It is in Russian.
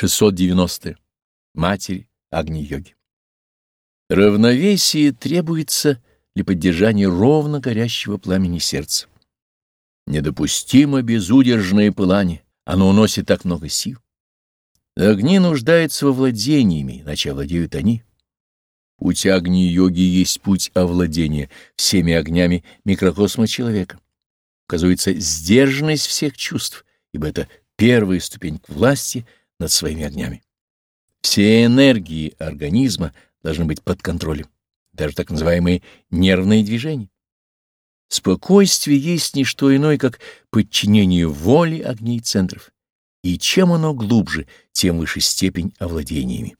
690. Матерь Агни-йоги. Равновесие требуется для поддержания ровно горящего пламени сердца. Недопустимо безудержное пылание, оно уносит так много сил. Огни нуждаются во владениями, иначе овладеют они. Путь Агни-йоги есть путь овладения всеми огнями микрокосма человека. Указывается сдержанность всех чувств, ибо это первая ступень к власти над своими огнями. Все энергии организма должны быть под контролем, даже так называемые нервные движения. Спокойствие есть не что иное, как подчинение воли огней центров, и чем оно глубже, тем выше степень овладениями.